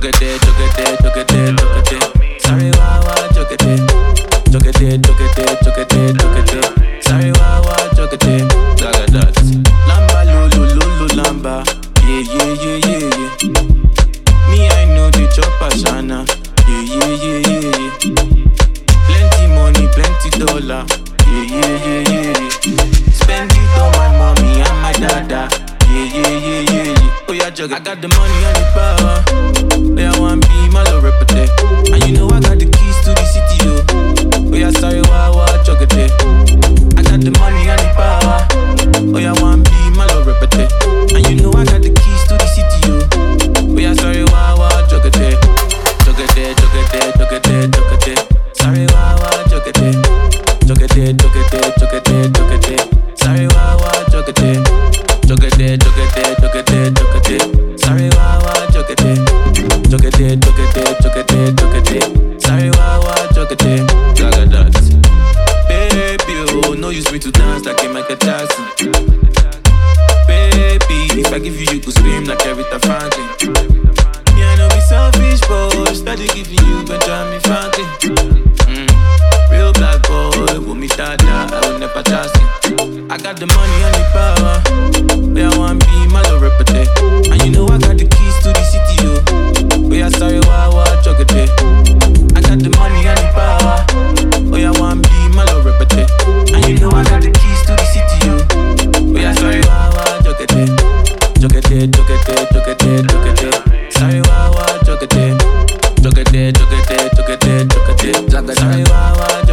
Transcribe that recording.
Joke it, joke it. Sorry, wah wah, joke it. Joke it, joke. Sorry, wah wah, joke it. Gaga. Lamba, lulu, lulu, lamba. Yeah, yeah, yeah, yeah, yeah. Me, I know the chopper, Shana. Yeah, yeah, yeah, yeah, yeah. Plenty money, plenty dollar. Yeah, yeah, yeah, yeah, yeah. Spend it on my mommy and my dada. Yeah, yeah, yeah, yeah, yeah. Oh yeah, juggle. I got the money and the power. Jokete, jokete, jokete, jokete. Sorry, wah wah, jokete. Gaga that. Baby, oh, no use me to dance like a Michael Jackson. Baby, if I give you, you could scream like Aretha Franklin. Me, I be selfish, but steady giving you Benjamin Franklin. Mm. Real black boy, with me dada, I will never trust him. I got the money it, it, look at it, look at it, look at it. Sorry, why, why, look at it. Look at it, look at it, look at it, look at it. Sorry, why, why, look